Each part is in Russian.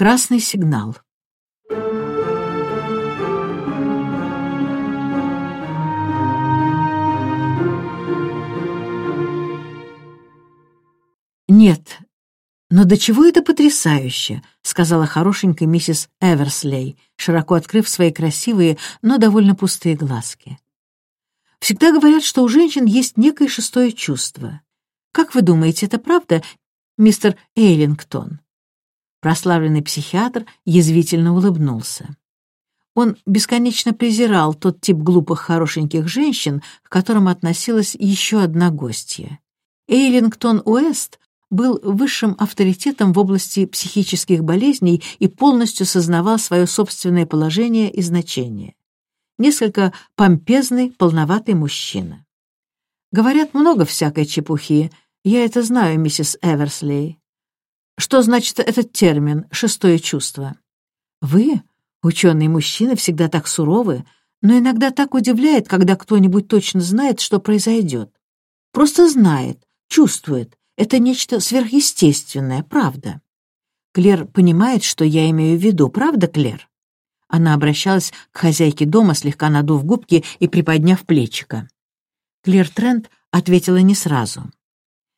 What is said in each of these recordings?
Красный сигнал. «Нет, но до чего это потрясающе!» — сказала хорошенькая миссис Эверслей, широко открыв свои красивые, но довольно пустые глазки. «Всегда говорят, что у женщин есть некое шестое чувство. Как вы думаете, это правда, мистер Эйлингтон?» Прославленный психиатр язвительно улыбнулся. Он бесконечно презирал тот тип глупых хорошеньких женщин, к которым относилась еще одна гостья. Эйлингтон Уэст был высшим авторитетом в области психических болезней и полностью сознавал свое собственное положение и значение. Несколько помпезный, полноватый мужчина. Говорят много всякой чепухи. Я это знаю, миссис Эверслей. Что значит этот термин «шестое чувство»? Вы, ученый мужчина, всегда так суровы, но иногда так удивляет, когда кто-нибудь точно знает, что произойдет. Просто знает, чувствует. Это нечто сверхъестественное, правда. Клер понимает, что я имею в виду, правда, Клер? Она обращалась к хозяйке дома, слегка надув губки и приподняв плечико. Клер Трент ответила не сразу.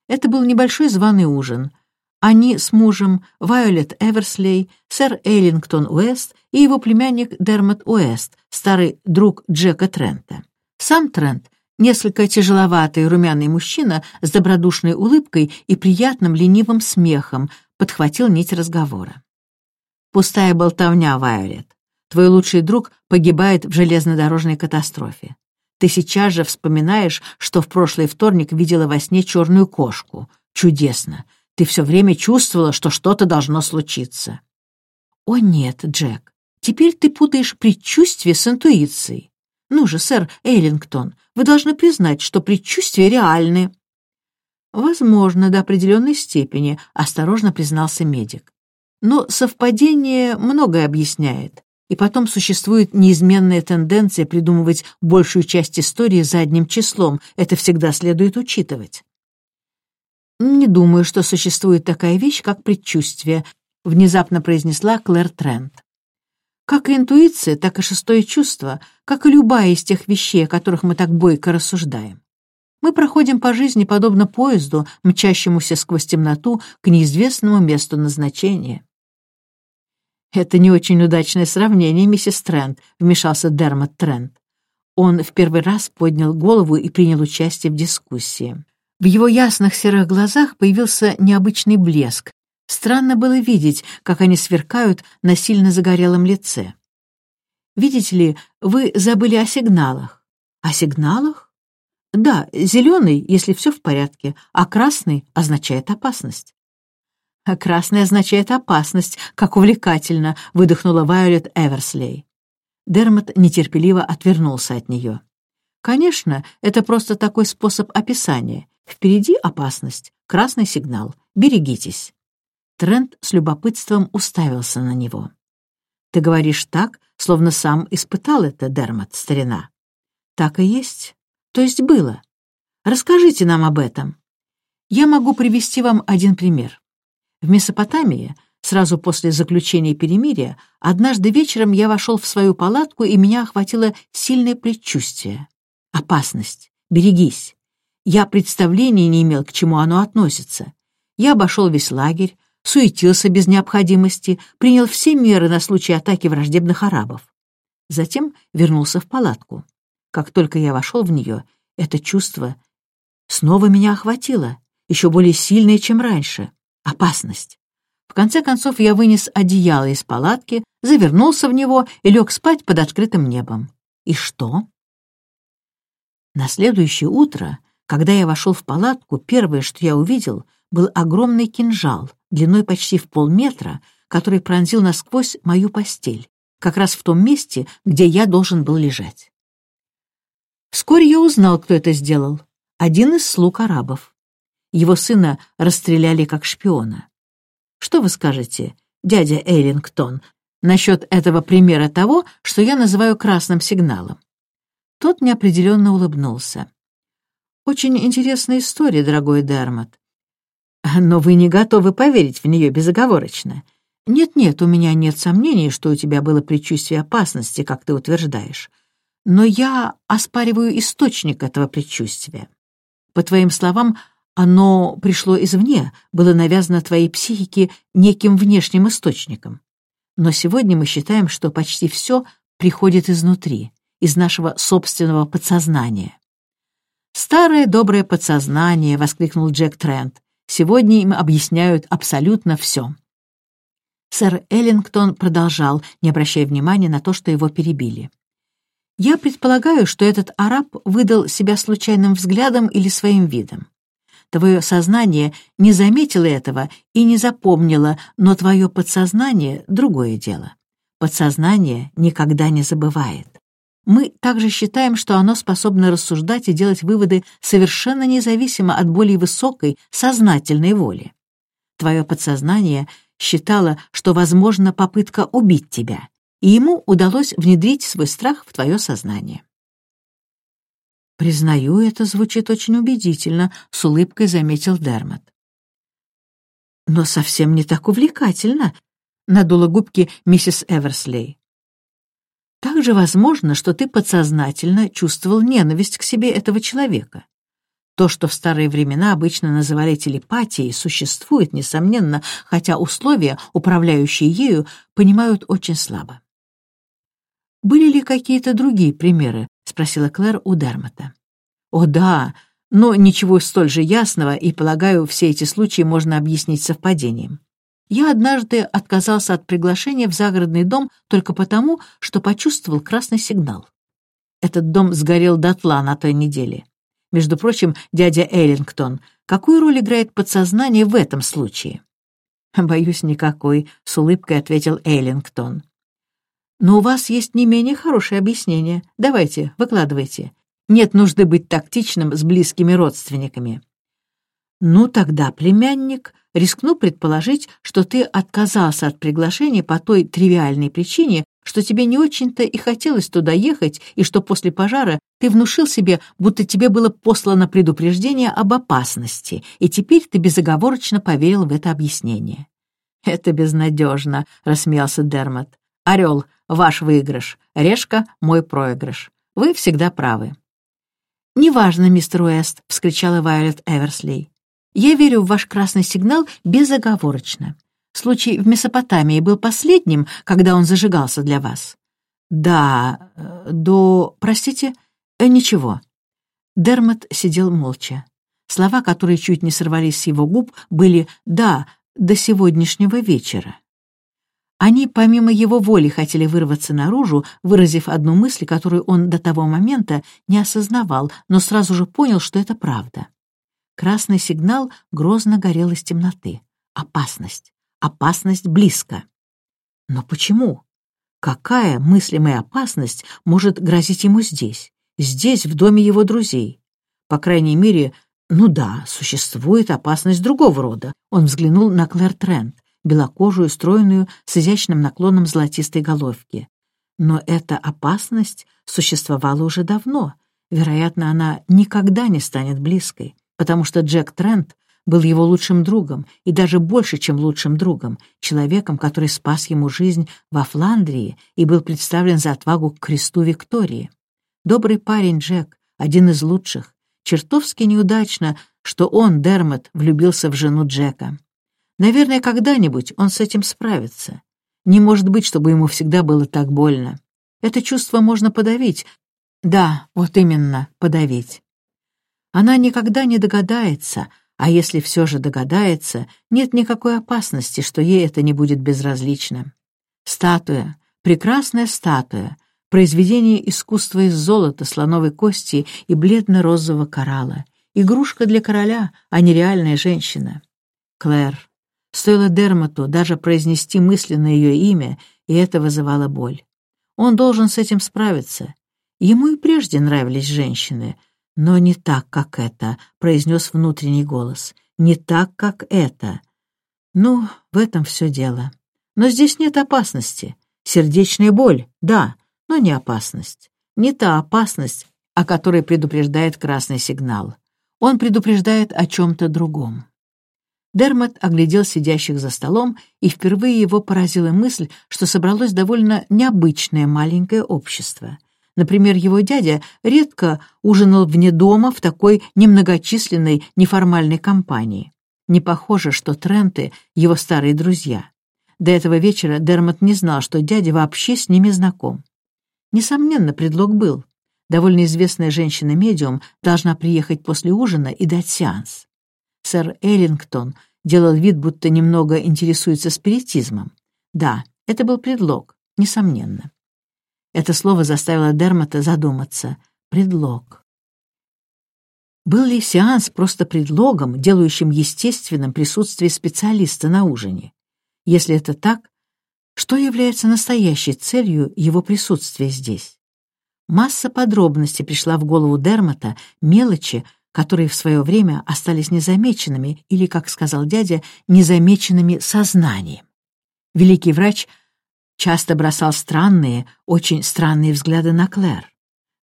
Это был небольшой званый ужин — они с мужем, Вайолет Эверслей, сэр Эйлингтон Уэст и его племянник Дермот Уэст, старый друг Джека Трента. Сам Трент, несколько тяжеловатый румяный мужчина с добродушной улыбкой и приятным ленивым смехом, подхватил нить разговора. «Пустая болтовня, Вайолет. Твой лучший друг погибает в железнодорожной катастрофе. Ты сейчас же вспоминаешь, что в прошлый вторник видела во сне черную кошку. Чудесно. Ты все время чувствовала, что что-то должно случиться. О нет, Джек, теперь ты путаешь предчувствие с интуицией. Ну же, сэр Эйлингтон, вы должны признать, что предчувствия реальны. Возможно, до определенной степени, осторожно признался медик. Но совпадение многое объясняет. И потом существует неизменная тенденция придумывать большую часть истории задним числом. Это всегда следует учитывать. «Не думаю, что существует такая вещь, как предчувствие», — внезапно произнесла Клэр Трент. «Как и интуиция, так и шестое чувство, как и любая из тех вещей, о которых мы так бойко рассуждаем. Мы проходим по жизни подобно поезду, мчащемуся сквозь темноту к неизвестному месту назначения». «Это не очень удачное сравнение, миссис Трент», — вмешался Дермот Трент. Он в первый раз поднял голову и принял участие в дискуссии. В его ясных серых глазах появился необычный блеск. Странно было видеть, как они сверкают на сильно загорелом лице. «Видите ли, вы забыли о сигналах». «О сигналах?» «Да, зеленый, если все в порядке, а красный означает опасность». «А красный означает опасность, как увлекательно», — выдохнула Вайолет Эверслей. Дермот нетерпеливо отвернулся от нее. «Конечно, это просто такой способ описания. Впереди опасность, красный сигнал, берегитесь. Трент с любопытством уставился на него. Ты говоришь так, словно сам испытал это, Дермат, старина. Так и есть. То есть было. Расскажите нам об этом. Я могу привести вам один пример. В Месопотамии, сразу после заключения перемирия, однажды вечером я вошел в свою палатку, и меня охватило сильное предчувствие. Опасность. Берегись. Я представления не имел, к чему оно относится. Я обошел весь лагерь, суетился без необходимости, принял все меры на случай атаки враждебных арабов. Затем вернулся в палатку. Как только я вошел в нее, это чувство снова меня охватило, еще более сильное, чем раньше. Опасность. В конце концов я вынес одеяло из палатки, завернулся в него и лег спать под открытым небом. И что? На следующее утро когда я вошел в палатку, первое, что я увидел, был огромный кинжал, длиной почти в полметра, который пронзил насквозь мою постель, как раз в том месте, где я должен был лежать. Вскоре я узнал, кто это сделал. Один из слуг арабов. Его сына расстреляли как шпиона. Что вы скажете, дядя Эйлингтон, насчет этого примера того, что я называю красным сигналом? Тот неопределенно улыбнулся. Очень интересная история, дорогой Дермат. Но вы не готовы поверить в нее безоговорочно. Нет-нет, у меня нет сомнений, что у тебя было предчувствие опасности, как ты утверждаешь. Но я оспариваю источник этого предчувствия. По твоим словам, оно пришло извне, было навязано твоей психике неким внешним источником. Но сегодня мы считаем, что почти все приходит изнутри, из нашего собственного подсознания. «Старое доброе подсознание!» — воскликнул Джек Трент. «Сегодня им объясняют абсолютно все». Сэр Эллингтон продолжал, не обращая внимания на то, что его перебили. «Я предполагаю, что этот араб выдал себя случайным взглядом или своим видом. Твое сознание не заметило этого и не запомнило, но твое подсознание — другое дело. Подсознание никогда не забывает. Мы также считаем, что оно способно рассуждать и делать выводы совершенно независимо от более высокой сознательной воли. Твое подсознание считало, что возможна попытка убить тебя, и ему удалось внедрить свой страх в твое сознание. «Признаю, это звучит очень убедительно», — с улыбкой заметил Дермат. «Но совсем не так увлекательно», — надула губки миссис Эверслей. «Также возможно, что ты подсознательно чувствовал ненависть к себе этого человека. То, что в старые времена обычно называли телепатией, существует, несомненно, хотя условия, управляющие ею, понимают очень слабо. «Были ли какие-то другие примеры?» — спросила Клэр у Дермота. «О, да, но ничего столь же ясного, и, полагаю, все эти случаи можно объяснить совпадением. Я однажды отказался от приглашения в загородный дом только потому, что почувствовал красный сигнал. Этот дом сгорел дотла на той неделе. Между прочим, дядя Эллингтон, какую роль играет подсознание в этом случае?» «Боюсь, никакой», — с улыбкой ответил Эллингтон. Но у вас есть не менее хорошее объяснение. Давайте, выкладывайте. Нет нужды быть тактичным с близкими родственниками. Ну тогда, племянник, рискну предположить, что ты отказался от приглашения по той тривиальной причине, что тебе не очень-то и хотелось туда ехать, и что после пожара ты внушил себе, будто тебе было послано предупреждение об опасности, и теперь ты безоговорочно поверил в это объяснение. «Это безнадежно», — рассмеялся Дермат. «Орел, Ваш выигрыш. Решка — мой проигрыш. Вы всегда правы». «Неважно, мистер Уэст», — вскричала Вайолет Эверсли. «Я верю в ваш красный сигнал безоговорочно. Случай в Месопотамии был последним, когда он зажигался для вас». «Да, э, до... простите, э, ничего». Дермат сидел молча. Слова, которые чуть не сорвались с его губ, были «да, до сегодняшнего вечера». Они помимо его воли хотели вырваться наружу, выразив одну мысль, которую он до того момента не осознавал, но сразу же понял, что это правда. Красный сигнал грозно горел из темноты. Опасность. Опасность близко. Но почему? Какая мыслимая опасность может грозить ему здесь? Здесь, в доме его друзей? По крайней мере, ну да, существует опасность другого рода. Он взглянул на Клэр Трент белокожую, стройную, с изящным наклоном золотистой головки. Но эта опасность существовала уже давно. Вероятно, она никогда не станет близкой, потому что Джек Трент был его лучшим другом, и даже больше, чем лучшим другом, человеком, который спас ему жизнь во Фландрии и был представлен за отвагу к кресту Виктории. Добрый парень Джек, один из лучших. Чертовски неудачно, что он, Дермот, влюбился в жену Джека. Наверное, когда-нибудь он с этим справится. Не может быть, чтобы ему всегда было так больно. Это чувство можно подавить. Да, вот именно, подавить. Она никогда не догадается, а если все же догадается, нет никакой опасности, что ей это не будет безразлично. Статуя, прекрасная статуя, произведение искусства из золота, слоновой кости и бледно-розового коралла, игрушка для короля, а не реальная женщина. Клэр, Стоило Дермоту даже произнести мысленно ее имя, и это вызывало боль. Он должен с этим справиться. Ему и прежде нравились женщины, но не так, как это, произнес внутренний голос. Не так, как это. Ну, в этом все дело. Но здесь нет опасности. Сердечная боль, да, но не опасность. Не та опасность, о которой предупреждает красный сигнал. Он предупреждает о чем-то другом. Дермат оглядел сидящих за столом, и впервые его поразила мысль, что собралось довольно необычное маленькое общество. Например, его дядя редко ужинал вне дома в такой немногочисленной неформальной компании. Не похоже, что Тренты — его старые друзья. До этого вечера Дермат не знал, что дядя вообще с ними знаком. Несомненно, предлог был. Довольно известная женщина-медиум должна приехать после ужина и дать сеанс. Сэр Эллингтон делал вид, будто немного интересуется спиритизмом. Да, это был предлог, несомненно. Это слово заставило Дермота задуматься. Предлог. Был ли сеанс просто предлогом, делающим естественным присутствие специалиста на ужине? Если это так, что является настоящей целью его присутствия здесь? Масса подробностей пришла в голову Дермота, мелочи, которые в свое время остались незамеченными или, как сказал дядя, незамеченными сознанием. Великий врач часто бросал странные, очень странные взгляды на Клэр.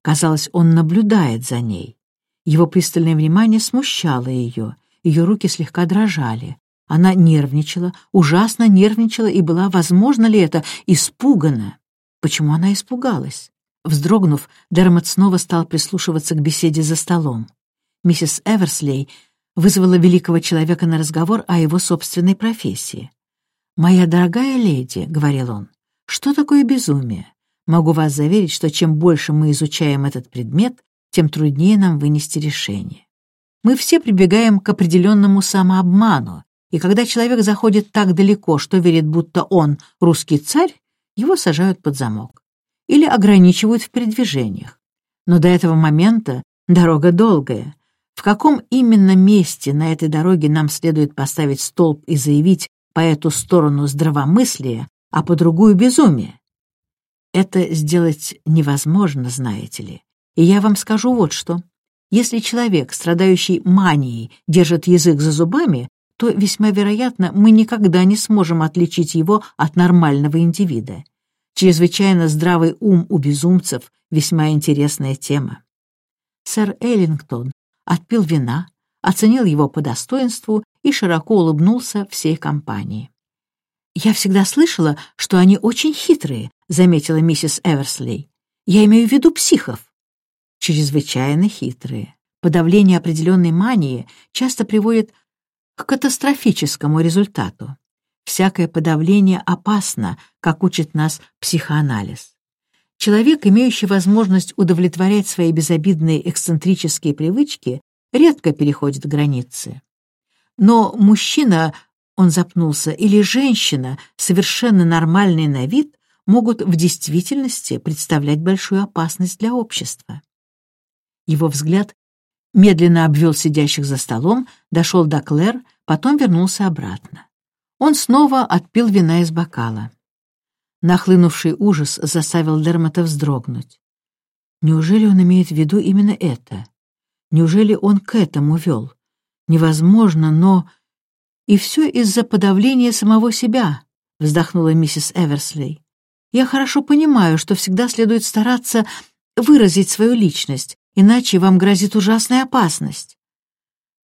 Казалось, он наблюдает за ней. Его пристальное внимание смущало ее, ее руки слегка дрожали. Она нервничала, ужасно нервничала и была, возможно ли это, испугана. Почему она испугалась? Вздрогнув, Дермот снова стал прислушиваться к беседе за столом миссис Эверслей вызвала великого человека на разговор о его собственной профессии. «Моя дорогая леди», — говорил он, — «что такое безумие? Могу вас заверить, что чем больше мы изучаем этот предмет, тем труднее нам вынести решение. Мы все прибегаем к определенному самообману, и когда человек заходит так далеко, что верит, будто он русский царь, его сажают под замок или ограничивают в передвижениях. Но до этого момента дорога долгая, в каком именно месте на этой дороге нам следует поставить столб и заявить по эту сторону здравомыслия, а по другую безумие? Это сделать невозможно, знаете ли. И я вам скажу вот что. Если человек, страдающий манией, держит язык за зубами, то весьма вероятно, мы никогда не сможем отличить его от нормального индивида. Чрезвычайно здравый ум у безумцев — весьма интересная тема. Сэр Эллингтон отпил вина, оценил его по достоинству и широко улыбнулся всей компании. «Я всегда слышала, что они очень хитрые», — заметила миссис Эверслей. «Я имею в виду психов». «Чрезвычайно хитрые. Подавление определенной мании часто приводит к катастрофическому результату. Всякое подавление опасно, как учит нас психоанализ. Человек, имеющий возможность удовлетворять свои безобидные эксцентрические привычки, редко переходит границы. Но мужчина, он запнулся, или женщина, совершенно нормальный на вид, могут в действительности представлять большую опасность для общества. Его взгляд медленно обвел сидящих за столом, дошел до Клэр, потом вернулся обратно. Он снова отпил вина из бокала. Нахлынувший ужас заставил Дермота вздрогнуть. Неужели он имеет в виду именно это? Неужели он к этому вел? Невозможно, но... И все из-за подавления самого себя, вздохнула миссис Эверслей. Я хорошо понимаю, что всегда следует стараться выразить свою личность, иначе вам грозит ужасная опасность.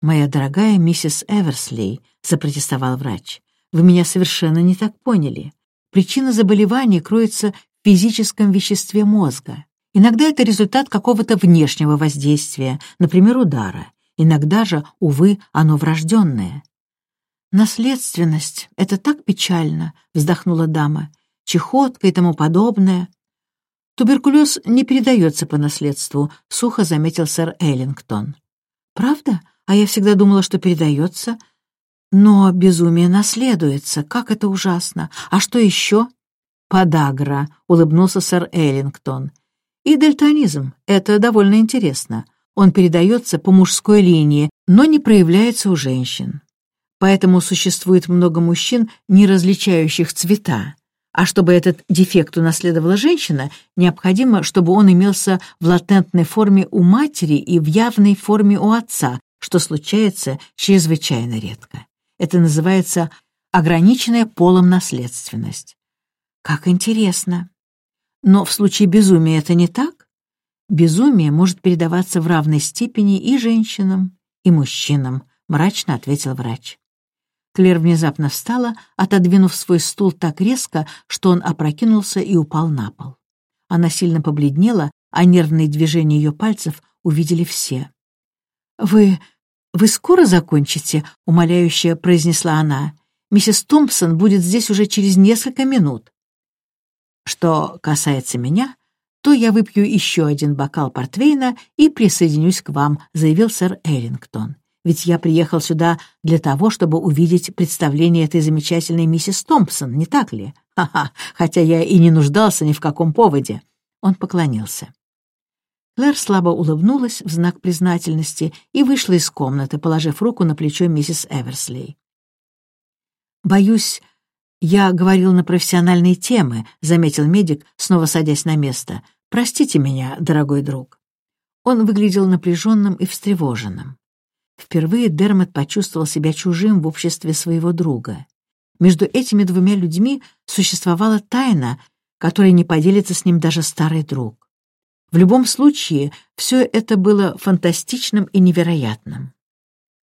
«Моя дорогая миссис Эверслей», — запротестовал врач, — «вы меня совершенно не так поняли. Причина заболевания кроется в физическом веществе мозга. Иногда это результат какого-то внешнего воздействия, например, удара. Иногда же, увы, оно врожденное. «Наследственность — это так печально», — вздохнула дама. «Чехотка и тому подобное». «Туберкулез не передается по наследству», — сухо заметил сэр Эллингтон. «Правда? А я всегда думала, что передается. Но безумие наследуется, как это ужасно. А что еще? Подагра, улыбнулся сэр Эллингтон. И дальтонизм, это довольно интересно. Он передается по мужской линии, но не проявляется у женщин. Поэтому существует много мужчин, не различающих цвета. А чтобы этот дефект унаследовала женщина, необходимо, чтобы он имелся в латентной форме у матери и в явной форме у отца, что случается чрезвычайно редко. Это называется ограниченная полом наследственность. Как интересно. Но в случае безумия это не так? Безумие может передаваться в равной степени и женщинам, и мужчинам, мрачно ответил врач. Клэр внезапно встала, отодвинув свой стул так резко, что он опрокинулся и упал на пол. Она сильно побледнела, а нервные движения ее пальцев увидели все. «Вы... вы скоро закончите?» — умоляюще произнесла она. «Миссис Томпсон будет здесь уже через несколько минут». «Что касается меня, то я выпью еще один бокал портвейна и присоединюсь к вам», — заявил сэр Эллингтон ведь я приехал сюда для того, чтобы увидеть представление этой замечательной миссис Томпсон, не так ли? Ха-ха, хотя я и не нуждался ни в каком поводе. Он поклонился. Клэр слабо улыбнулась в знак признательности и вышла из комнаты, положив руку на плечо миссис Эверслей. «Боюсь, я говорил на профессиональные темы», — заметил медик, снова садясь на место. «Простите меня, дорогой друг». Он выглядел напряженным и встревоженным. Впервые Дермот почувствовал себя чужим в обществе своего друга. Между этими двумя людьми существовала тайна, которой не поделится с ним даже старый друг. В любом случае, все это было фантастичным и невероятным.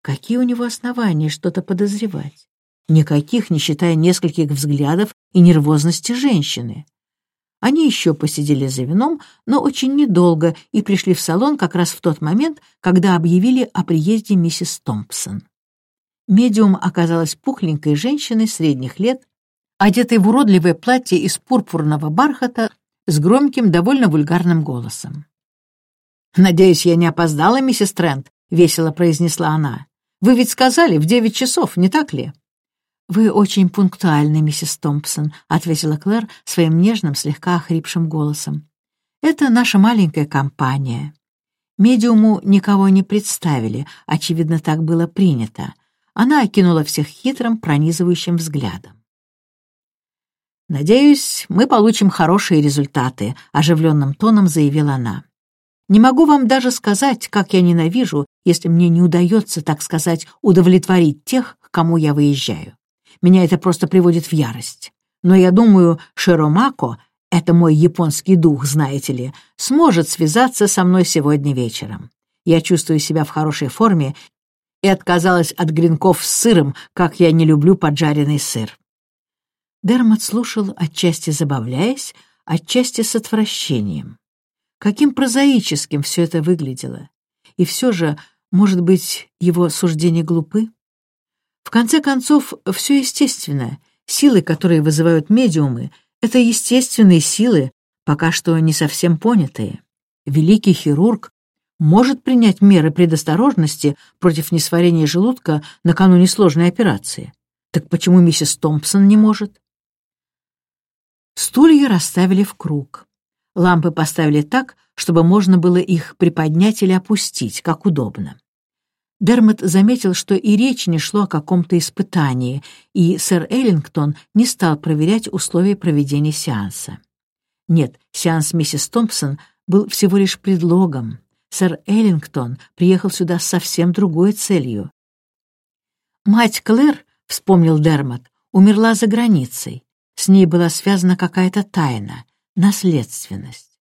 Какие у него основания что-то подозревать? Никаких, не считая нескольких взглядов и нервозности женщины. Они еще посидели за вином, но очень недолго, и пришли в салон как раз в тот момент, когда объявили о приезде миссис Томпсон. Медиум оказалась пухленькой женщиной средних лет, одетой в уродливое платье из пурпурного бархата с громким, довольно вульгарным голосом. «Надеюсь, я не опоздала, миссис Трент», — весело произнесла она. «Вы ведь сказали в девять часов, не так ли?» «Вы очень пунктуальны, миссис Томпсон», — ответила Клэр своим нежным, слегка охрипшим голосом. «Это наша маленькая компания. Медиуму никого не представили, очевидно, так было принято. Она окинула всех хитрым, пронизывающим взглядом. «Надеюсь, мы получим хорошие результаты», — оживленным тоном заявила она. «Не могу вам даже сказать, как я ненавижу, если мне не удается, так сказать, удовлетворить тех, к кому я выезжаю. Меня это просто приводит в ярость. Но я думаю, Широмако, это мой японский дух, знаете ли, сможет связаться со мной сегодня вечером. Я чувствую себя в хорошей форме и отказалась от гренков с сыром, как я не люблю поджаренный сыр. Дермат слушал, отчасти забавляясь, отчасти с отвращением. Каким прозаическим все это выглядело. И все же, может быть, его суждения глупы? В конце концов, все естественно. Силы, которые вызывают медиумы, это естественные силы, пока что не совсем понятые. Великий хирург может принять меры предосторожности против несварения желудка накануне сложной операции. Так почему миссис Томпсон не может? Стулья расставили в круг. Лампы поставили так, чтобы можно было их приподнять или опустить, как удобно. Дермот заметил, что и речь не шло о каком-то испытании, и сэр Эллингтон не стал проверять условия проведения сеанса. Нет, сеанс миссис Томпсон был всего лишь предлогом. Сэр Эллингтон приехал сюда с совсем другой целью. «Мать Клэр», — вспомнил Дермот, — умерла за границей. С ней была связана какая-то тайна, наследственность.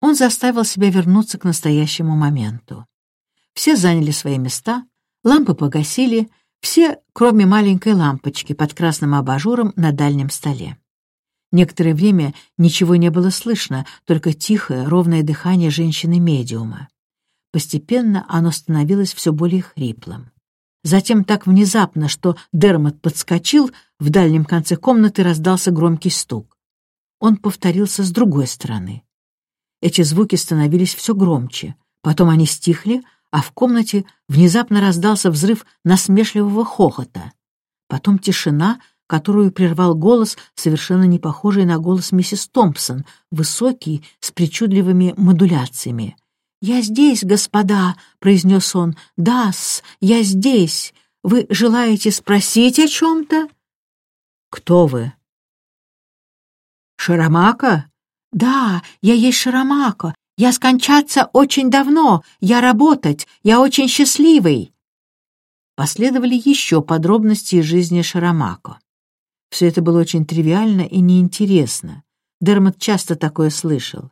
Он заставил себя вернуться к настоящему моменту. Все заняли свои места, лампы погасили, все, кроме маленькой лампочки под красным абажуром на дальнем столе. Некоторое время ничего не было слышно, только тихое, ровное дыхание женщины-медиума. Постепенно оно становилось все более хриплым. Затем так внезапно, что Дермот подскочил, в дальнем конце комнаты раздался громкий стук. Он повторился с другой стороны. Эти звуки становились все громче, потом они стихли, а в комнате внезапно раздался взрыв насмешливого хохота. Потом тишина, которую прервал голос, совершенно не похожий на голос миссис Томпсон, высокий, с причудливыми модуляциями. «Я здесь, господа», — произнес он. «Да-с, я здесь. Вы желаете спросить о чем-то?» «Кто вы?» «Шарамака?» «Да, я есть Шарамака. Я скончаться очень давно, я работать, я очень счастливый. Последовали еще подробности из жизни Шарамако. Все это было очень тривиально и неинтересно. Дермот часто такое слышал.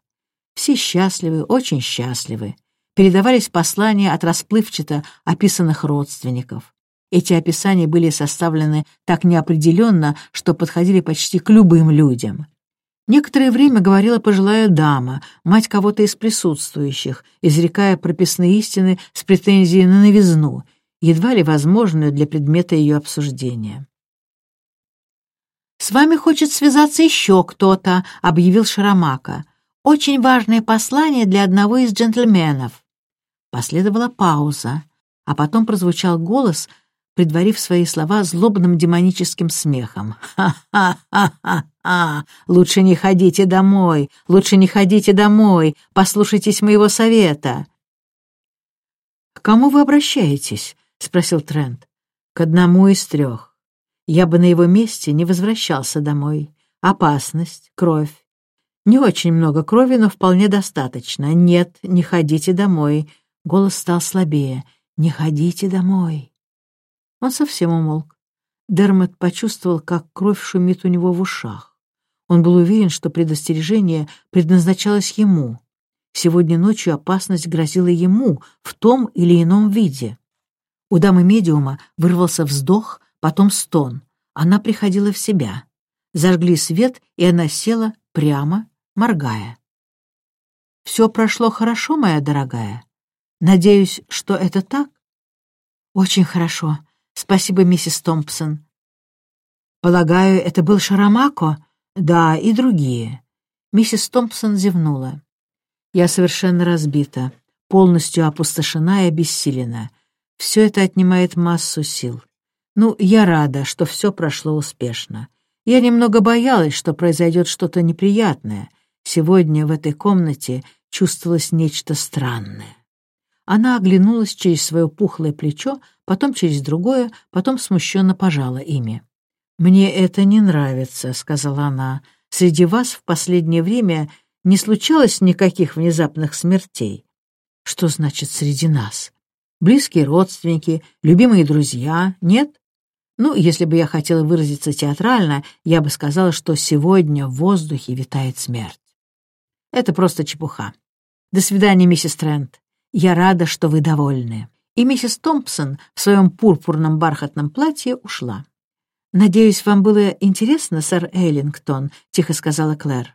Все счастливы, очень счастливы. Передавались послания от расплывчато описанных родственников. Эти описания были составлены так неопределенно, что подходили почти к любым людям. Некоторое время говорила пожилая дама, мать кого-то из присутствующих, изрекая прописные истины с претензией на новизну, едва ли возможную для предмета ее обсуждения. «С вами хочет связаться еще кто-то», — объявил Шарамака. «Очень важное послание для одного из джентльменов». Последовала пауза, а потом прозвучал голос, предварив свои слова злобным демоническим смехом. «Ха-ха-ха-ха-ха! Лучше не ходите домой! Лучше не ходите домой! Послушайтесь моего совета!» «К кому вы обращаетесь?» — спросил Трент. «К одному из трех. Я бы на его месте не возвращался домой. Опасность, кровь. Не очень много крови, но вполне достаточно. Нет, не ходите домой. Голос стал слабее. Не ходите домой. Он совсем умолк. Дермот почувствовал, как кровь шумит у него в ушах. Он был уверен, что предостережение предназначалось ему. Сегодня ночью опасность грозила ему в том или ином виде. У дамы-медиума вырвался вздох, потом стон. Она приходила в себя. Зажгли свет, и она села прямо, моргая. «Все прошло хорошо, моя дорогая? Надеюсь, что это так?» «Очень хорошо. Спасибо, миссис Томпсон». «Полагаю, это был Шарамако?» «Да, и другие». Миссис Томпсон зевнула. «Я совершенно разбита, полностью опустошена и обессилена. Все это отнимает массу сил. Ну, я рада, что все прошло успешно. Я немного боялась, что произойдет что-то неприятное. Сегодня в этой комнате чувствовалось нечто странное. Она оглянулась через свое пухлое плечо, потом через другое, потом смущенно пожала ими. «Мне это не нравится», — сказала она. «Среди вас в последнее время не случалось никаких внезапных смертей». «Что значит «среди нас»? Близкие родственники, любимые друзья, нет?» Ну, если бы я хотела выразиться театрально, я бы сказала, что сегодня в воздухе витает смерть. Это просто чепуха. До свидания, миссис Трент. Я рада, что вы довольны. И миссис Томпсон в своем пурпурном бархатном платье ушла. «Надеюсь, вам было интересно, сэр Эйлингтон», — тихо сказала Клэр.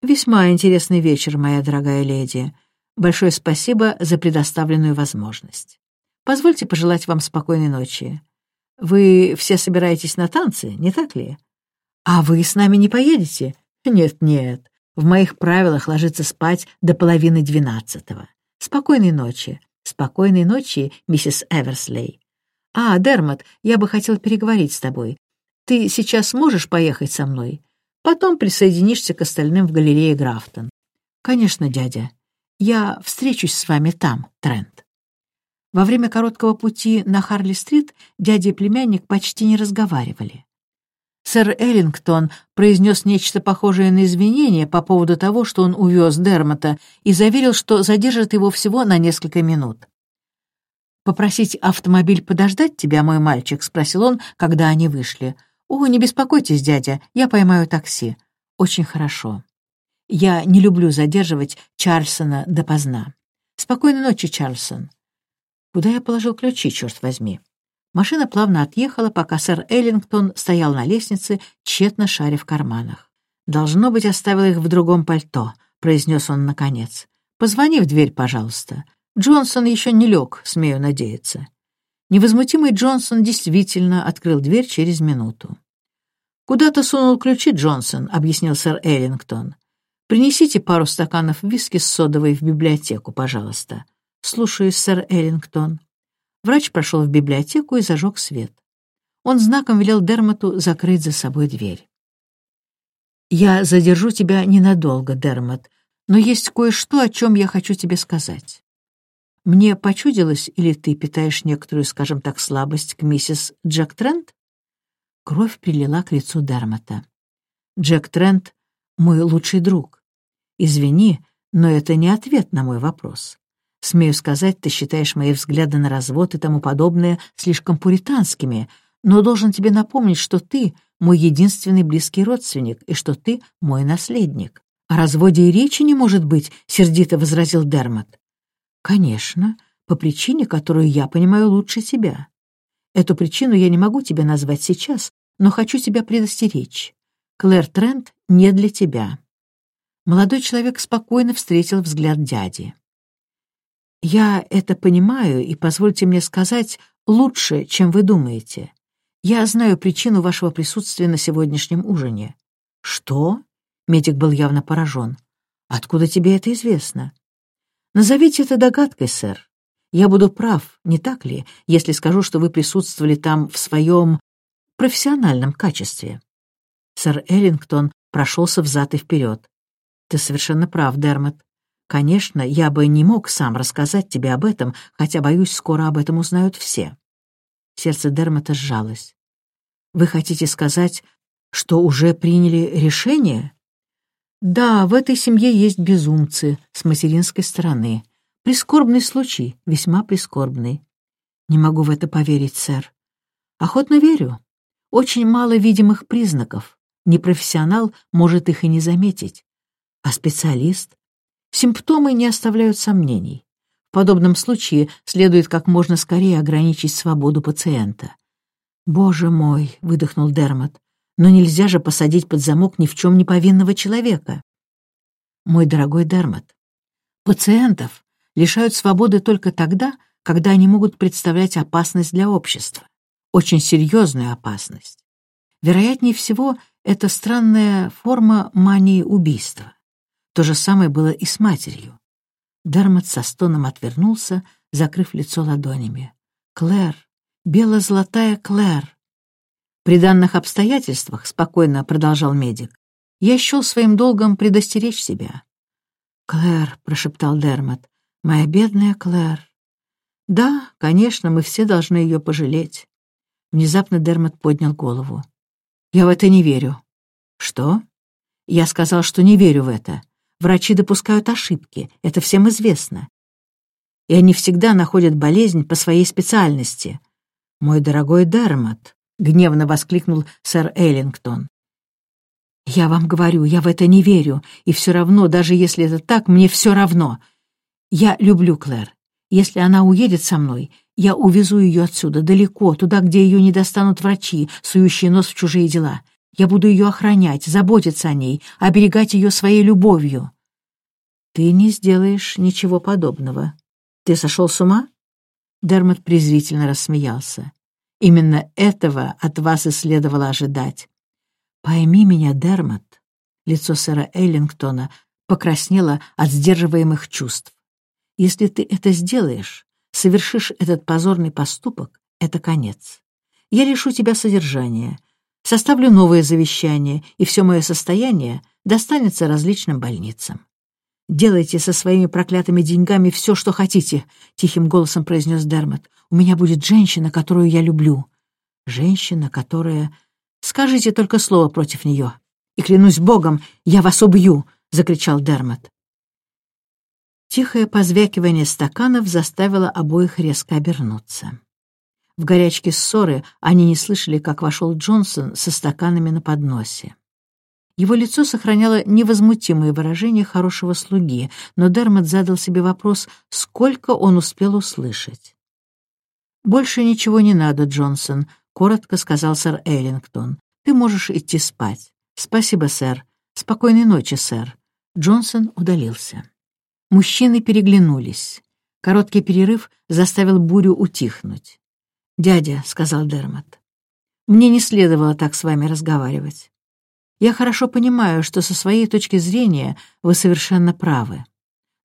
«Весьма интересный вечер, моя дорогая леди. Большое спасибо за предоставленную возможность. Позвольте пожелать вам спокойной ночи. Вы все собираетесь на танцы, не так ли? А вы с нами не поедете? Нет-нет, в моих правилах ложиться спать до половины двенадцатого. Спокойной ночи. Спокойной ночи, миссис Эверслей. А, Дермот, я бы хотел переговорить с тобой. Ты сейчас можешь поехать со мной? Потом присоединишься к остальным в галерее Графтон. Конечно, дядя. Я встречусь с вами там, Трент. Во время короткого пути на Харли-стрит дядя и племянник почти не разговаривали. Сэр Эллингтон произнес нечто похожее на извинение по поводу того, что он увез Дермота, и заверил, что задержит его всего на несколько минут. «Попросить автомобиль подождать тебя, мой мальчик?» — спросил он, когда они вышли. «О, не беспокойтесь, дядя, я поймаю такси». «Очень хорошо. Я не люблю задерживать Чарльсона допоздна. Спокойной ночи, Чарльсон». Куда я положил ключи, черт возьми? Машина плавно отъехала, пока сэр Эллингтон стоял на лестнице, тщетно шаря в карманах. «Должно быть, оставил их в другом пальто», — произнес он наконец. «Позвони в дверь, пожалуйста. Джонсон еще не лег, смею надеяться». Невозмутимый Джонсон действительно открыл дверь через минуту. «Куда-то сунул ключи Джонсон», — объяснил сэр Эллингтон. «Принесите пару стаканов виски с содовой в библиотеку, пожалуйста. «Слушаюсь, сэр Эллингтон». Врач прошел в библиотеку и зажег свет. Он знаком велел Дермоту закрыть за собой дверь. «Я задержу тебя ненадолго, Дермот, но есть кое-что, о чем я хочу тебе сказать. Мне почудилось, или ты питаешь некоторую, скажем так, слабость к миссис Джек Трент?» Кровь прилила к лицу Дермота. «Джек Трент — мой лучший друг. Извини, но это не ответ на мой вопрос. Смею сказать, ты считаешь мои взгляды на развод и тому подобное слишком пуританскими, но должен тебе напомнить, что ты мой единственный близкий родственник и что ты мой наследник. О разводе и речи не может быть, — сердито возразил Дермат. Конечно, по причине, которую я понимаю лучше тебя. Эту причину я не могу тебе назвать сейчас, но хочу тебя предостеречь. Клэр Трент не для тебя». Молодой человек спокойно встретил взгляд дяди. «Я это понимаю, и позвольте мне сказать лучше, чем вы думаете. Я знаю причину вашего присутствия на сегодняшнем ужине». «Что?» — медик был явно поражен. «Откуда тебе это известно?» «Назовите это догадкой, сэр. Я буду прав, не так ли, если скажу, что вы присутствовали там в своем профессиональном качестве?» Сэр Эллингтон прошелся взад и вперед. «Ты совершенно прав, Дермот. Конечно, я бы не мог сам рассказать тебе об этом, хотя, боюсь, скоро об этом узнают все». Сердце Дермота сжалось. «Вы хотите сказать, что уже приняли решение?» «Да, в этой семье есть безумцы с материнской стороны. Прискорбный случай, весьма прискорбный. Не могу в это поверить, сэр. Охотно верю. Очень мало видимых признаков. Непрофессионал может их и не заметить. А специалист? Симптомы не оставляют сомнений. В подобном случае следует как можно скорее ограничить свободу пациента. «Боже мой!» — выдохнул Дермат. «Но нельзя же посадить под замок ни в чем не повинного человека». «Мой дорогой Дермат, пациентов лишают свободы только тогда, когда они могут представлять опасность для общества. Очень серьезную опасность. Вероятнее всего, это странная форма мании убийства. То же самое было и с матерью. Дермат со стоном отвернулся, закрыв лицо ладонями. «Клэр! Бело-золотая Клэр!» «При данных обстоятельствах», — спокойно продолжал медик, «я счел своим долгом предостеречь себя». «Клэр», — прошептал Дермат, — «моя бедная Клэр». «Да, конечно, мы все должны ее пожалеть». Внезапно Дермат поднял голову. «Я в это не верю». «Что?» «Я сказал, что не верю в это. Врачи допускают ошибки, это всем известно. И они всегда находят болезнь по своей специальности. «Мой дорогой Дермат», — гневно воскликнул сэр Эллингтон. «Я вам говорю, я в это не верю, и все равно, даже если это так, мне все равно. Я люблю Клэр. Если она уедет со мной, я увезу ее отсюда, далеко, туда, где ее не достанут врачи, сующие нос в чужие дела. Я буду ее охранять, заботиться о ней, оберегать ее своей любовью». «Ты не сделаешь ничего подобного. Ты сошел с ума?» Дермот презрительно рассмеялся. «Именно этого от вас и следовало ожидать. Пойми меня, Дермот». Лицо сэра Эллингтона покраснело от сдерживаемых чувств. «Если ты это сделаешь, совершишь этот позорный поступок, это конец. Я лишу тебя содержания, составлю новое завещание, и все мое состояние достанется различным больницам. «Делайте со своими проклятыми деньгами все, что хотите», — тихим голосом произнес Дермот. «У меня будет женщина, которую я люблю. Женщина, которая... Скажите только слово против нее. И клянусь богом, я вас убью!» — закричал Дермот. Тихое позвякивание стаканов заставило обоих резко обернуться. В горячке ссоры они не слышали, как вошел Джонсон со стаканами на подносе. Его лицо сохраняло невозмутимое выражение хорошего слуги, но Дермот задал себе вопрос, сколько он успел услышать. «Больше ничего не надо, Джонсон», — коротко сказал сэр Эллингтон. «Ты можешь идти спать». «Спасибо, сэр. Спокойной ночи, сэр». Джонсон удалился. Мужчины переглянулись. Короткий перерыв заставил бурю утихнуть. «Дядя», — сказал Дермот, — «мне не следовало так с вами разговаривать. Я хорошо понимаю, что со своей точки зрения вы совершенно правы.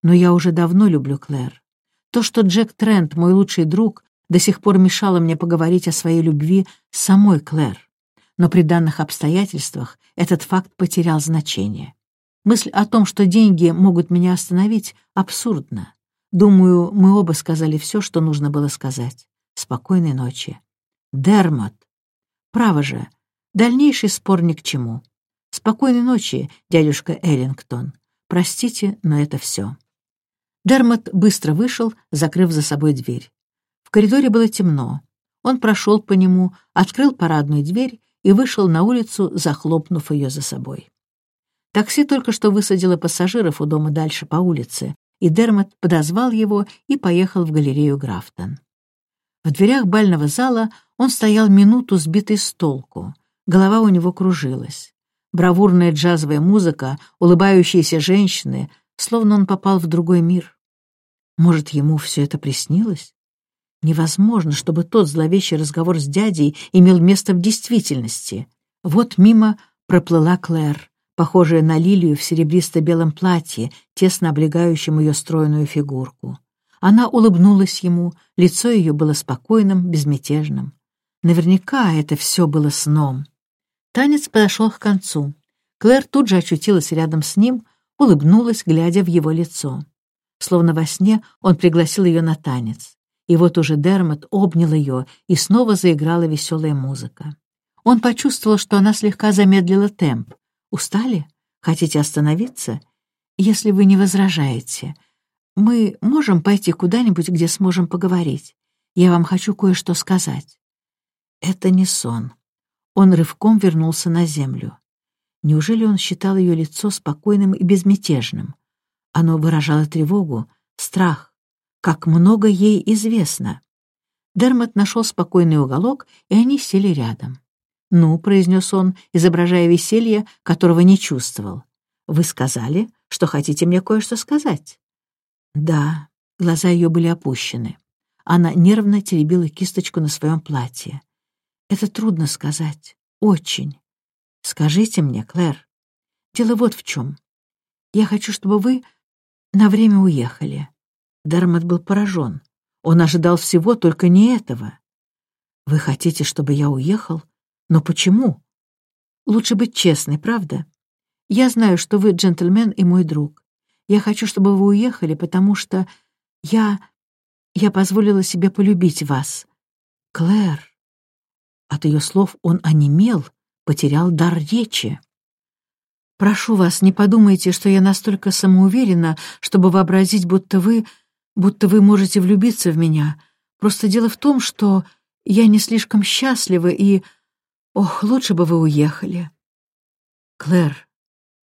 Но я уже давно люблю Клэр. То, что Джек Трент, мой лучший друг, до сих пор мешало мне поговорить о своей любви с самой Клэр. Но при данных обстоятельствах этот факт потерял значение. Мысль о том, что деньги могут меня остановить, абсурдна. Думаю, мы оба сказали все, что нужно было сказать. Спокойной ночи. Дермот. Право же, дальнейший спор ни к чему. Спокойной ночи, дядюшка Эллингтон. Простите, но это все. Дермот быстро вышел, закрыв за собой дверь. В коридоре было темно. Он прошел по нему, открыл парадную дверь и вышел на улицу, захлопнув ее за собой. Такси только что высадило пассажиров у дома дальше по улице, и Дермот подозвал его и поехал в галерею Графтон. В дверях бального зала он стоял минуту сбитый с толку. Голова у него кружилась. Бравурная джазовая музыка, улыбающиеся женщины, словно он попал в другой мир. Может, ему все это приснилось? Невозможно, чтобы тот зловещий разговор с дядей имел место в действительности. Вот мимо проплыла Клэр, похожая на лилию в серебристо-белом платье, тесно облегающем ее стройную фигурку. Она улыбнулась ему, лицо ее было спокойным, безмятежным. Наверняка это все было сном. Танец подошел к концу. Клэр тут же очутилась рядом с ним, улыбнулась, глядя в его лицо. Словно во сне он пригласил ее на танец. И вот уже Дермот обнял ее, и снова заиграла веселая музыка. Он почувствовал, что она слегка замедлила темп. «Устали? Хотите остановиться? Если вы не возражаете, мы можем пойти куда-нибудь, где сможем поговорить. Я вам хочу кое-что сказать». Это не сон. Он рывком вернулся на землю. Неужели он считал ее лицо спокойным и безмятежным? Оно выражало тревогу, страх, как много ей известно. Дермот нашел спокойный уголок, и они сели рядом. «Ну», — произнес он, изображая веселье, которого не чувствовал. «Вы сказали, что хотите мне кое-что сказать?» «Да», — глаза ее были опущены. Она нервно теребила кисточку на своем платье. «Это трудно сказать. Очень. Скажите мне, Клэр. Дело вот в чем. Я хочу, чтобы вы на время уехали. Дермат был поражен. Он ожидал всего, только не этого. Вы хотите, чтобы я уехал? Но почему? Лучше быть честной, правда? Я знаю, что вы джентльмен и мой друг. Я хочу, чтобы вы уехали, потому что я... я позволила себе полюбить вас. Клэр. От ее слов он онемел, потерял дар речи. Прошу вас, не подумайте, что я настолько самоуверена, чтобы вообразить, будто вы... будто вы можете влюбиться в меня. Просто дело в том, что я не слишком счастлива и... Ох, лучше бы вы уехали. Клэр,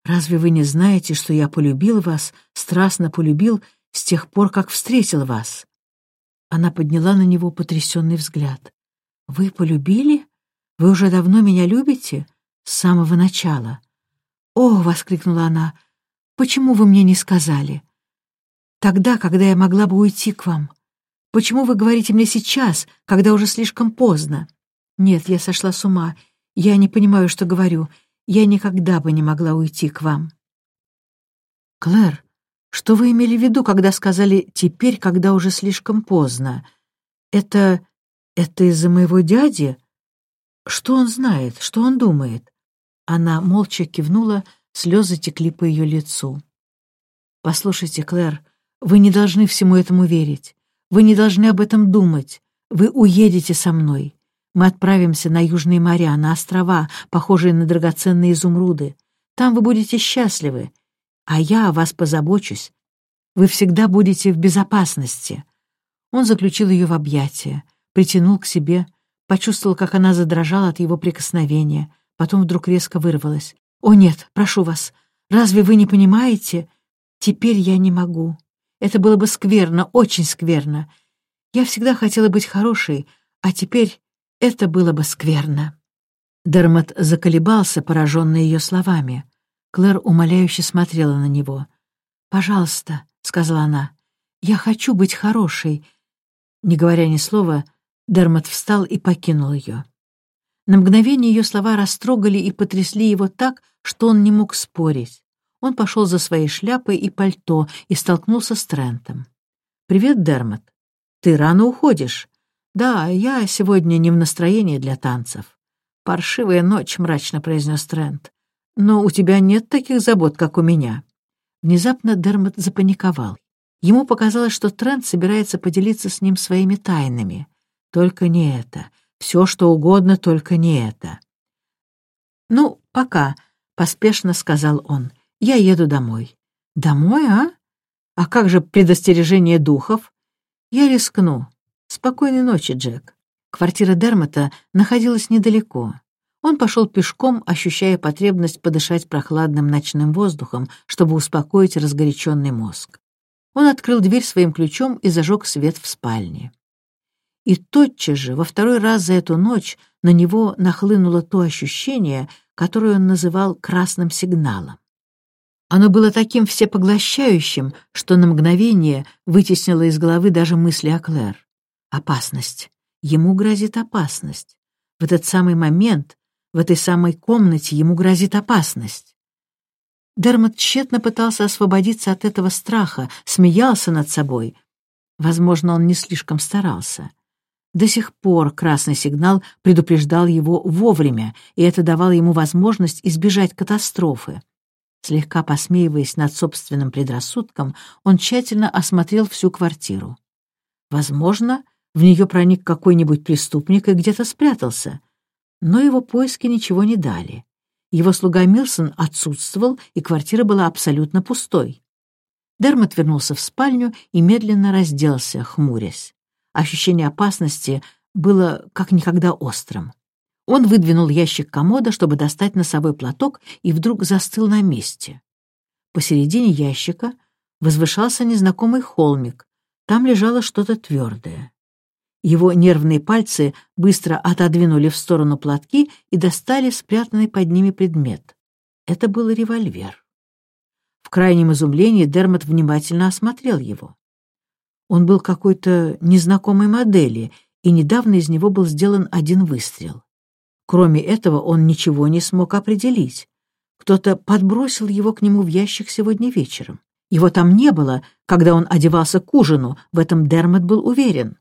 разве вы не знаете, что я полюбил вас, страстно полюбил с тех пор, как встретил вас?» Она подняла на него потрясенный взгляд. «Вы полюбили? Вы уже давно меня любите? С самого начала?» «О!» — воскликнула она. «Почему вы мне не сказали? Тогда, когда я могла бы уйти к вам. Почему вы говорите мне сейчас, когда уже слишком поздно? Нет, я сошла с ума. Я не понимаю, что говорю. Я никогда бы не могла уйти к вам». «Клэр, что вы имели в виду, когда сказали «теперь, когда уже слишком поздно»? Это... это из-за моего дяди? Что он знает, что он думает?» Она молча кивнула, слезы текли по ее лицу. «Послушайте, Клэр, вы не должны всему этому верить. Вы не должны об этом думать. Вы уедете со мной. Мы отправимся на Южные моря, на острова, похожие на драгоценные изумруды. Там вы будете счастливы, а я о вас позабочусь. Вы всегда будете в безопасности». Он заключил ее в объятия, притянул к себе, почувствовал, как она задрожала от его прикосновения — Потом вдруг резко вырвалась. «О нет, прошу вас, разве вы не понимаете? Теперь я не могу. Это было бы скверно, очень скверно. Я всегда хотела быть хорошей, а теперь это было бы скверно». Дермат заколебался, пораженный ее словами. Клэр умоляюще смотрела на него. «Пожалуйста», — сказала она, — «я хочу быть хорошей». Не говоря ни слова, Дермат встал и покинул ее. На мгновение ее слова растрогали и потрясли его так, что он не мог спорить. Он пошел за своей шляпой и пальто и столкнулся с Трентом. «Привет, Дермот. Ты рано уходишь?» «Да, я сегодня не в настроении для танцев». «Паршивая ночь», — мрачно произнес Трент. «Но у тебя нет таких забот, как у меня». Внезапно Дермот запаниковал. Ему показалось, что Трент собирается поделиться с ним своими тайнами. Только не это. Все, что угодно, только не это. «Ну, пока», — поспешно сказал он. «Я еду домой». «Домой, а? А как же предостережение духов?» «Я рискну. Спокойной ночи, Джек». Квартира Дермота находилась недалеко. Он пошел пешком, ощущая потребность подышать прохладным ночным воздухом, чтобы успокоить разгоряченный мозг. Он открыл дверь своим ключом и зажег свет в спальне. И тотчас же, во второй раз за эту ночь, на него нахлынуло то ощущение, которое он называл красным сигналом. Оно было таким всепоглощающим, что на мгновение вытеснило из головы даже мысли о Клэр. Опасность. Ему грозит опасность. В этот самый момент, в этой самой комнате ему грозит опасность. Дермот тщетно пытался освободиться от этого страха, смеялся над собой. Возможно, он не слишком старался. До сих пор красный сигнал предупреждал его вовремя, и это давало ему возможность избежать катастрофы. Слегка посмеиваясь над собственным предрассудком, он тщательно осмотрел всю квартиру. Возможно, в нее проник какой-нибудь преступник и где-то спрятался. Но его поиски ничего не дали. Его слуга Милсон отсутствовал, и квартира была абсолютно пустой. Дермот вернулся в спальню и медленно разделся, хмурясь. Ощущение опасности было как никогда острым. Он выдвинул ящик комода, чтобы достать носовой платок, и вдруг застыл на месте. Посередине ящика возвышался незнакомый холмик. Там лежало что-то твердое. Его нервные пальцы быстро отодвинули в сторону платки и достали спрятанный под ними предмет. Это был револьвер. В крайнем изумлении Дермот внимательно осмотрел его. Он был какой-то незнакомой модели, и недавно из него был сделан один выстрел. Кроме этого, он ничего не смог определить. Кто-то подбросил его к нему в ящик сегодня вечером. Его там не было, когда он одевался к ужину, в этом Дермот был уверен.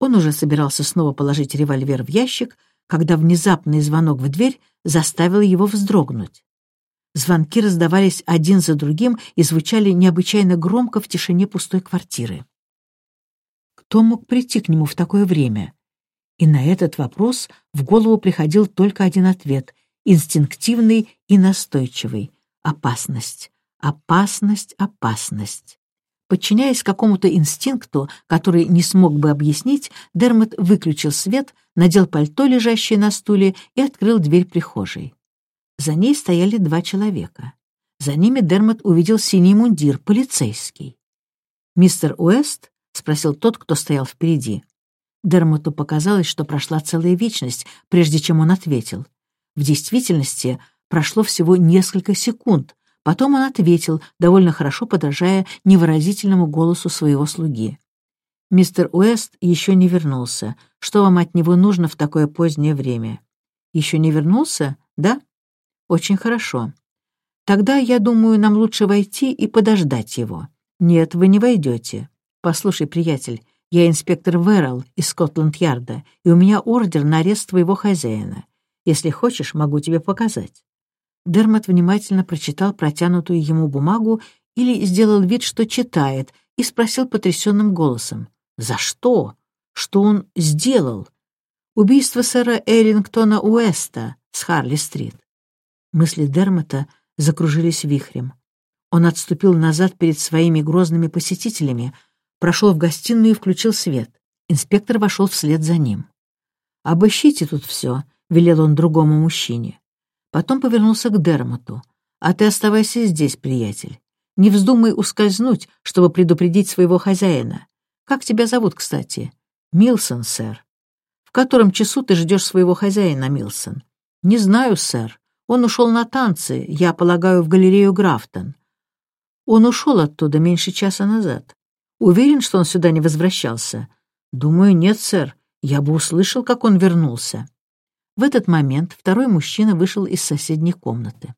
Он уже собирался снова положить револьвер в ящик, когда внезапный звонок в дверь заставил его вздрогнуть. Звонки раздавались один за другим и звучали необычайно громко в тишине пустой квартиры. Кто мог прийти к нему в такое время? И на этот вопрос в голову приходил только один ответ — инстинктивный и настойчивый — опасность. Опасность, опасность. Подчиняясь какому-то инстинкту, который не смог бы объяснить, Дермот выключил свет, надел пальто, лежащее на стуле, и открыл дверь прихожей. За ней стояли два человека. За ними Дермот увидел синий мундир, полицейский. «Мистер Уэст?» — спросил тот, кто стоял впереди. Дермоту показалось, что прошла целая вечность, прежде чем он ответил. В действительности прошло всего несколько секунд, Потом он ответил, довольно хорошо подражая невыразительному голосу своего слуги. «Мистер Уэст еще не вернулся. Что вам от него нужно в такое позднее время?» «Еще не вернулся? Да? Очень хорошо. Тогда, я думаю, нам лучше войти и подождать его. Нет, вы не войдете. Послушай, приятель, я инспектор Веррелл из Скотланд-Ярда, и у меня ордер на арест твоего хозяина. Если хочешь, могу тебе показать». Дермат внимательно прочитал протянутую ему бумагу или сделал вид, что читает, и спросил потрясенным голосом. «За что? Что он сделал?» «Убийство сэра Эрингтона Уэста с Харли-стрит». Мысли Дермата закружились вихрем. Он отступил назад перед своими грозными посетителями, прошел в гостиную и включил свет. Инспектор вошел вслед за ним. «Обыщите тут все», — велел он другому мужчине. Потом повернулся к Дермоту. «А ты оставайся здесь, приятель. Не вздумай ускользнуть, чтобы предупредить своего хозяина. Как тебя зовут, кстати?» «Милсон, сэр». «В котором часу ты ждешь своего хозяина, Милсон?» «Не знаю, сэр. Он ушел на танцы, я полагаю, в галерею Графтон. Он ушел оттуда меньше часа назад. Уверен, что он сюда не возвращался? Думаю, нет, сэр. Я бы услышал, как он вернулся. В этот момент второй мужчина вышел из соседней комнаты.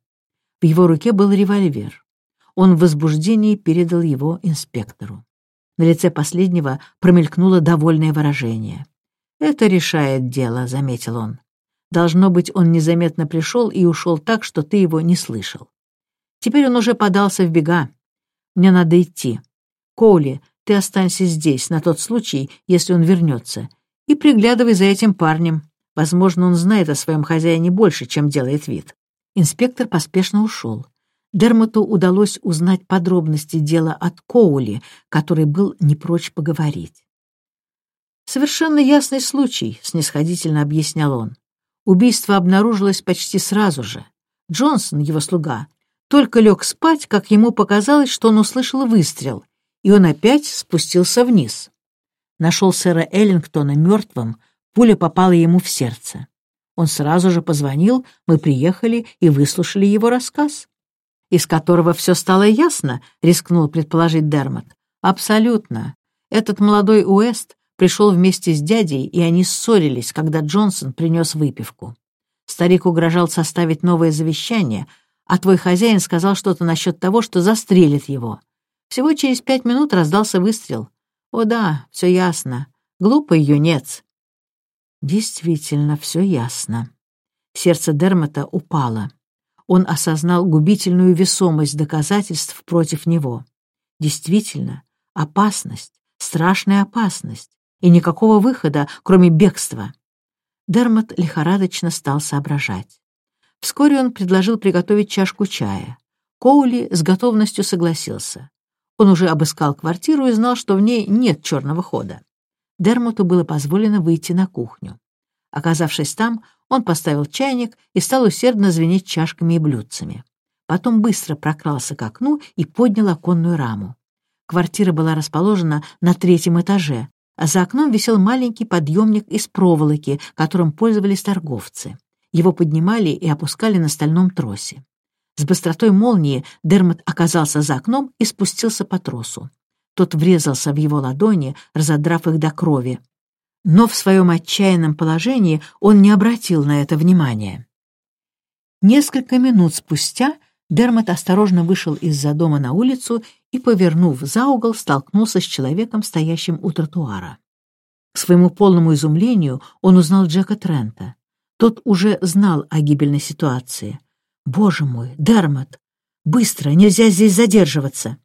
В его руке был револьвер. Он в возбуждении передал его инспектору. На лице последнего промелькнуло довольное выражение. «Это решает дело», — заметил он. «Должно быть, он незаметно пришел и ушел так, что ты его не слышал. Теперь он уже подался в бега. Мне надо идти. Коули, ты останься здесь на тот случай, если он вернется, и приглядывай за этим парнем. Возможно, он знает о своем хозяине больше, чем делает вид. Инспектор поспешно ушел. Дермоту удалось узнать подробности дела от Коули, который был не прочь поговорить. «Совершенно ясный случай», — снисходительно объяснял он. Убийство обнаружилось почти сразу же. Джонсон, его слуга, только лег спать, как ему показалось, что он услышал выстрел, и он опять спустился вниз. нашел сэра Эллингтона мертвым, пуля попала ему в сердце. Он сразу же позвонил, мы приехали и выслушали его рассказ. «Из которого все стало ясно», — рискнул предположить Дермот. «Абсолютно. Этот молодой Уэст пришел вместе с дядей, и они ссорились, когда Джонсон принес выпивку. Старик угрожал составить новое завещание, а твой хозяин сказал что-то насчет того, что застрелит его. Всего через пять минут раздался выстрел. О да, все ясно. Глупый юнец. Действительно, все ясно. Сердце Дермота упало. Он осознал губительную весомость доказательств против него. Действительно, опасность, страшная опасность, и никакого выхода, кроме бегства. Дермот лихорадочно стал соображать. Вскоре он предложил приготовить чашку чая. Коули с готовностью согласился. Он уже обыскал квартиру и знал, что в ней нет черного хода. Дермоту было позволено выйти на кухню. Оказавшись там, он поставил чайник и стал усердно звенеть чашками и блюдцами. Потом быстро прокрался к окну и поднял оконную раму. Квартира была расположена на третьем этаже, а за окном висел маленький подъемник из проволоки, которым пользовались торговцы. Его поднимали и опускали на стальном тросе. С быстротой молнии Дермот оказался за окном и спустился по тросу. Тот врезался в его ладони, разодрав их до крови. Но в своем отчаянном положении он не обратил на это внимания. Несколько минут спустя Дермот осторожно вышел из-за дома на улицу и, повернув за угол, столкнулся с человеком, стоящим у тротуара. К своему полному изумлению он узнал Джека Трента. Тот уже знал о гибельной ситуации. «Боже мой, Дермот! Быстро, нельзя здесь задерживаться!»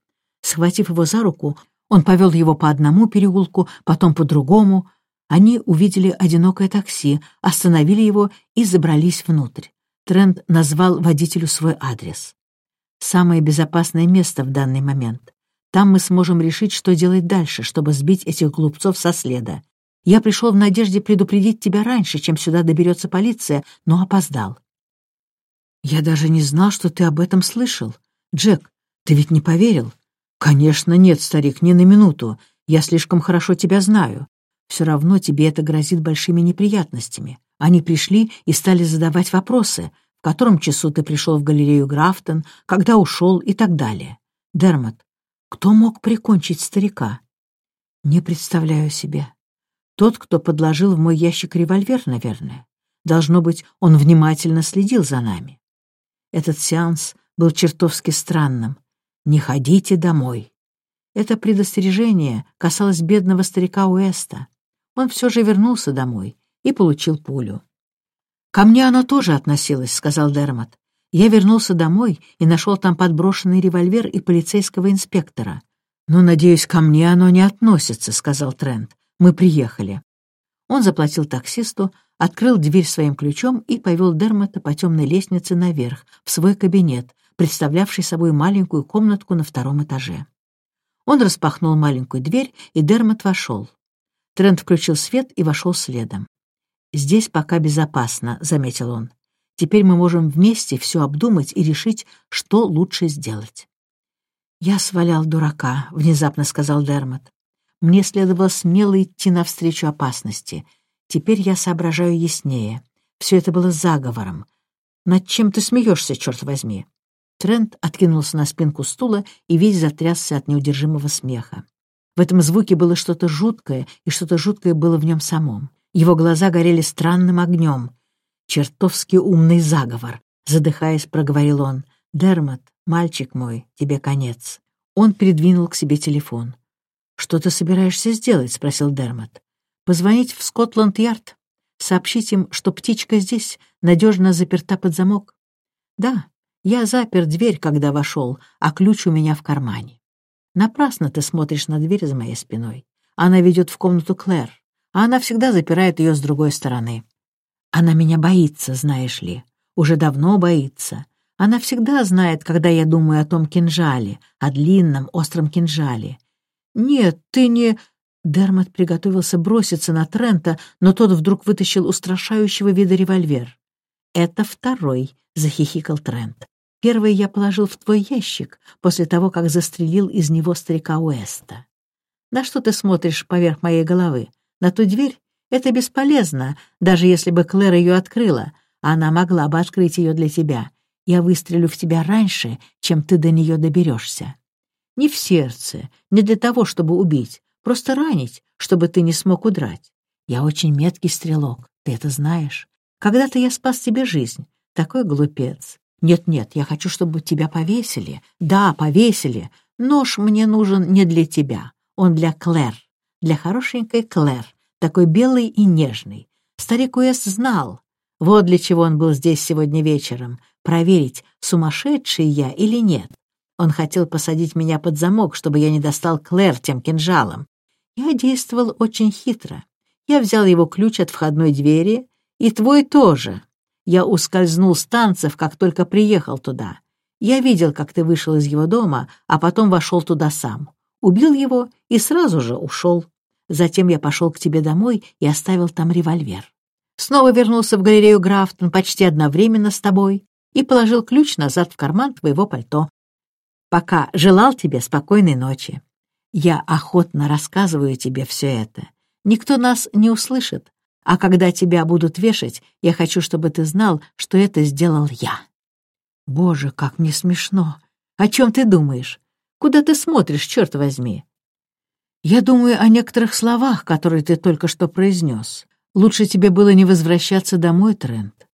Схватив его за руку, он повел его по одному переулку, потом по другому. Они увидели одинокое такси, остановили его и забрались внутрь. Трент назвал водителю свой адрес. «Самое безопасное место в данный момент. Там мы сможем решить, что делать дальше, чтобы сбить этих глупцов со следа. Я пришел в надежде предупредить тебя раньше, чем сюда доберется полиция, но опоздал». «Я даже не знал, что ты об этом слышал. Джек, ты ведь не поверил?» «Конечно нет, старик, ни на минуту. Я слишком хорошо тебя знаю. Все равно тебе это грозит большими неприятностями. Они пришли и стали задавать вопросы, в котором часу ты пришел в галерею Графтон, когда ушел и так далее. Дермот, кто мог прикончить старика? Не представляю себе. Тот, кто подложил в мой ящик револьвер, наверное. Должно быть, он внимательно следил за нами. Этот сеанс был чертовски странным. «Не ходите домой». Это предостережение касалось бедного старика Уэста. Он все же вернулся домой и получил пулю. «Ко мне оно тоже относилось», — сказал Дермат. «Я вернулся домой и нашел там подброшенный револьвер и полицейского инспектора». «Ну, надеюсь, ко мне оно не относится», — сказал Трент. «Мы приехали». Он заплатил таксисту, открыл дверь своим ключом и повел Дермата по темной лестнице наверх, в свой кабинет, представлявший собой маленькую комнатку на втором этаже. Он распахнул маленькую дверь, и Дермат вошел. Трент включил свет и вошел следом. «Здесь пока безопасно», — заметил он. «Теперь мы можем вместе все обдумать и решить, что лучше сделать». «Я свалял дурака», — внезапно сказал Дермат. «Мне следовало смело идти навстречу опасности. Теперь я соображаю яснее. Все это было заговором. Над чем ты смеешься, черт возьми?» Трент откинулся на спинку стула и весь затрясся от неудержимого смеха. В этом звуке было что-то жуткое, и что-то жуткое было в нем самом. Его глаза горели странным огнем. «Чертовски умный заговор», — задыхаясь, проговорил он. «Дермат, мальчик мой, тебе конец». Он передвинул к себе телефон. «Что ты собираешься сделать?» — спросил Дермат. «Позвонить в Скотланд-Ярд. Сообщить им, что птичка здесь, надежно заперта под замок. Да, я запер дверь, когда вошел, а ключ у меня в кармане. Напрасно ты смотришь на дверь за моей спиной. Она ведет в комнату Клэр, а она всегда запирает ее с другой стороны. Она меня боится, знаешь ли. Уже давно боится. Она всегда знает, когда я думаю о том кинжале, о длинном остром кинжале. Нет, ты не... Дермат приготовился броситься на Трента, но тот вдруг вытащил устрашающего вида револьвер. «Это второй», — захихикал Трент. Первый я положил в твой ящик после того, как застрелил из него старика Уэста. На что ты смотришь поверх моей головы? На ту дверь? Это бесполезно, даже если бы Клэр ее открыла. Она могла бы открыть ее для тебя. Я выстрелю в тебя раньше, чем ты до нее доберешься. Не в сердце, не для того, чтобы убить, просто ранить, чтобы ты не смог удрать. Я очень меткий стрелок, ты это знаешь. Когда-то я спас тебе жизнь. Такой глупец. Нет-нет, я хочу, чтобы тебя повесили. Да, повесили. Нож мне нужен не для тебя. Он для Клэр. Для хорошенькой Клэр. Такой белый и нежный. Старик Уэст знал. Вот для чего он был здесь сегодня вечером. Проверить, сумасшедший я или нет. Он хотел посадить меня под замок, чтобы я не достал Клэр тем кинжалом. Я действовал очень хитро. Я взял его ключ от входной двери, и твой тоже. Я ускользнул с танцев, как только приехал туда. Я видел, как ты вышел из его дома, а потом вошел туда сам. Убил его и сразу же ушел. Затем я пошел к тебе домой и оставил там револьвер. Снова вернулся в галерею Графтон почти одновременно с тобой и положил ключ назад в карман твоего пальто. Пока желал тебе спокойной ночи. Я охотно рассказываю тебе все это. Никто нас не услышит, а когда тебя будут вешать, я хочу, чтобы ты знал, что это сделал я. Боже, как мне смешно. О чем ты думаешь? Куда ты смотришь, черт возьми? Я думаю о некоторых словах, которые ты только что произнес. Лучше тебе было не возвращаться домой, Трент.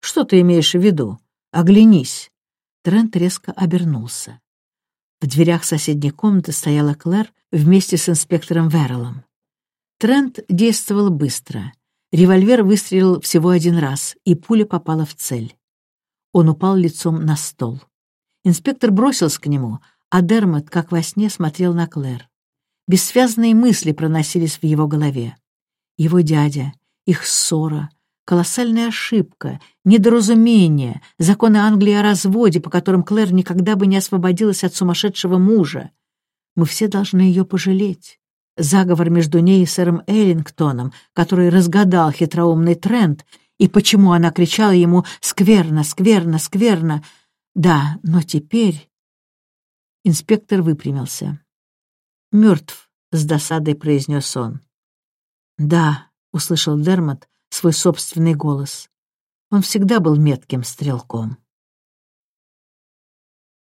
Что ты имеешь в виду? Оглянись. Трент резко обернулся. В дверях соседней комнаты стояла Клэр вместе с инспектором Верреллом. Трент действовал быстро. Револьвер выстрелил всего один раз, и пуля попала в цель. Он упал лицом на стол. Инспектор бросился к нему, а Дермот, как во сне, смотрел на Клэр. Бессвязные мысли проносились в его голове. Его дядя, их ссора, колоссальная ошибка, недоразумение, законы Англии о разводе, по которым Клэр никогда бы не освободилась от сумасшедшего мужа. Мы все должны ее пожалеть заговор между ней и сэром Эллингтоном, который разгадал хитроумный тренд, и почему она кричала ему «Скверно, скверно, скверно!» Да, но теперь... Инспектор выпрямился. «Мертв», — с досадой произнес он. «Да», — услышал Дермот свой собственный голос. Он всегда был метким стрелком.